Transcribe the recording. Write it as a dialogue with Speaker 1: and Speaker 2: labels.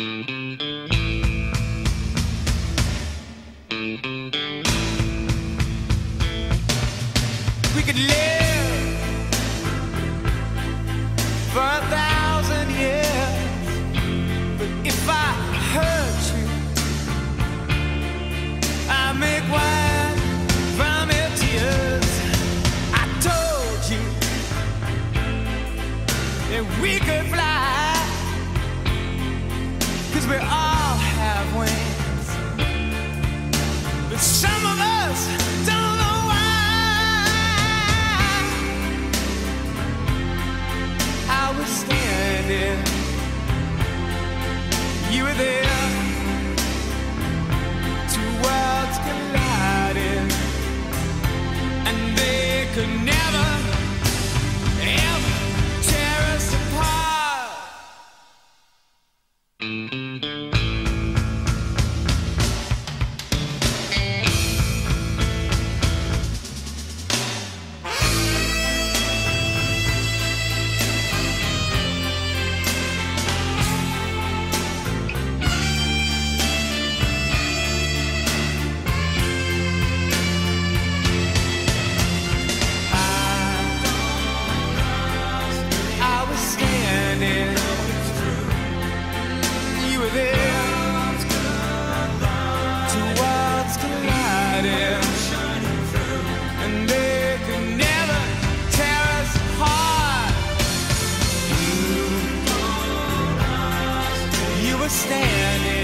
Speaker 1: We could live for a thousand years, but if I hurt you, I make wine from your tears. I told you that we could fly, we all have wings. But some of us don't know why. I was standing. Standing.